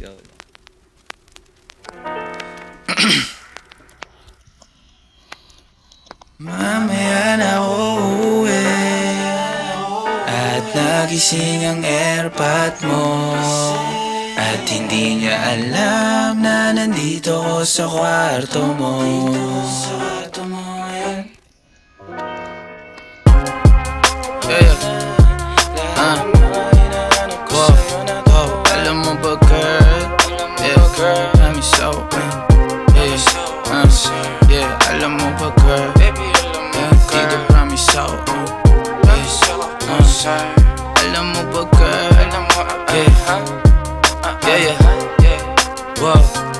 lang. Mamaya na uuwi At nagising ang airpot mo At hindi niya alam na nandito ko sa kwarto mo yeah, alam mo ba girl? Yeah, dito promise ako uh, yeah. Uh, Alam mo ba girl? Yeah, yeah, yeah Wow uh,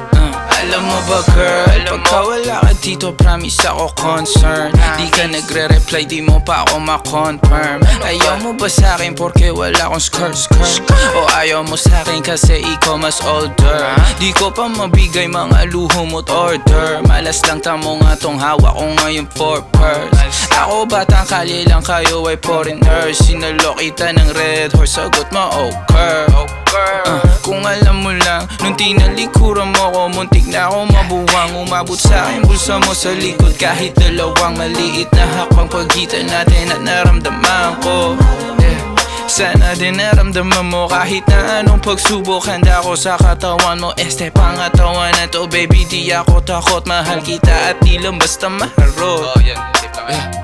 Alam mo ba girl? Pagka wala ka dito promise ako concern. Di ka nagre-reply di mo pa ako ma-confirm. Ayaw mo ba sa akin porque wala akong skirt skirt? O ayaw mo sa akin kasi ikaw mas older? Di ko pa mabigay mga luho mo't order. Malas lang tamo nga tong hawak ko ngayon for purse. Ako batang kali lang kayo ay foreigner. Sinalo kita ng red horse sagot mo okay Uh, kung alam mo lang, nung tinalikuran mo ko Muntik na ako mabuwang. Umabot sa akin bulsa mo sa likod Kahit dalawang maliit na hakbang Pagitan natin at naramdaman ko. Yeah. Sana din naramdaman mo kahit na anong pagsubok. Handa ko sa katawan mo Este pangatawan na to baby. Di ako takot mahal kita at di lang basta maharot.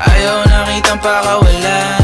Ayaw na kitang pakawalan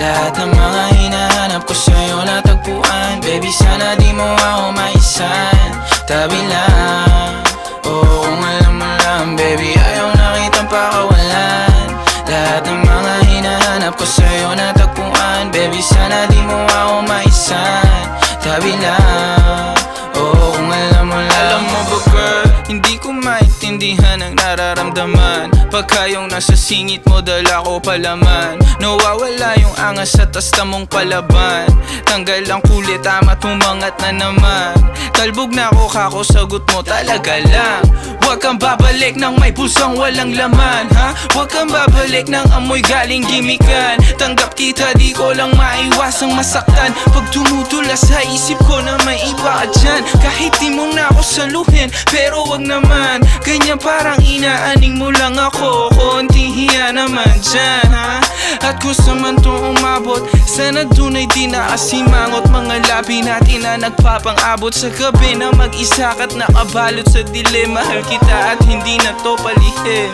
Lahat ng mga hinahanap ko sa'yo natagpuan. Baby sana di mo ako maisan. Tabi lang. Oo kung alam mo lang Baby ayaw na kitang pakawalan. Lahat ng mga hinahanap ko sa'yo natagpuan. Baby sana di mo ako maisan. Tabi lang. Oo kung alam mo lang Alam mo ba girl Hindi ko maintindihan ang nararamdaman Pagka yung nasa singit mo dala ko palaman. Nawawala yung angas sa tasta mong palaban. Tanggal ang kulit tama't umangat na naman. Talbog na ako kako sagot mo talaga lang Huwag kang babalik ng may pusang walang laman ha? Huwag kang babalik ng amoy galing gimikan. Tanggap kita di ko lang maiwasang masaktan. Pag tumutula sa isip ko na may iba dyan. Kahit di mo na ako saluhin Pero wag naman. Ganyan parang inaaning mo lang ako. Konti hiya naman dyan ha? At kung sa man to umabot Sana dun ay di nakasimangot Mga labi natin na nagpapang-abot Sa gabi na mag-isa ka't nakabalot sa dilim Mahal kita at hindi na to palihim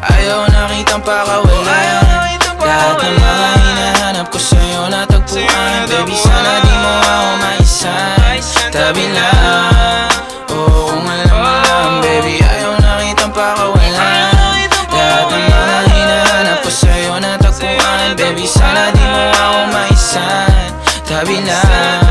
Ayaw na kitang pakawalan Lahat ng mga hinahanap ko sa'yo natagpuan. Baby sana di mo ako maisan. Tabi lang. Oo kung alam mo lang Baby ayaw na kitang pakawalan Lahat ng mga hinahanap ko sa'yo natagpuan. Baby sana di mo ako maisan. Tabi lang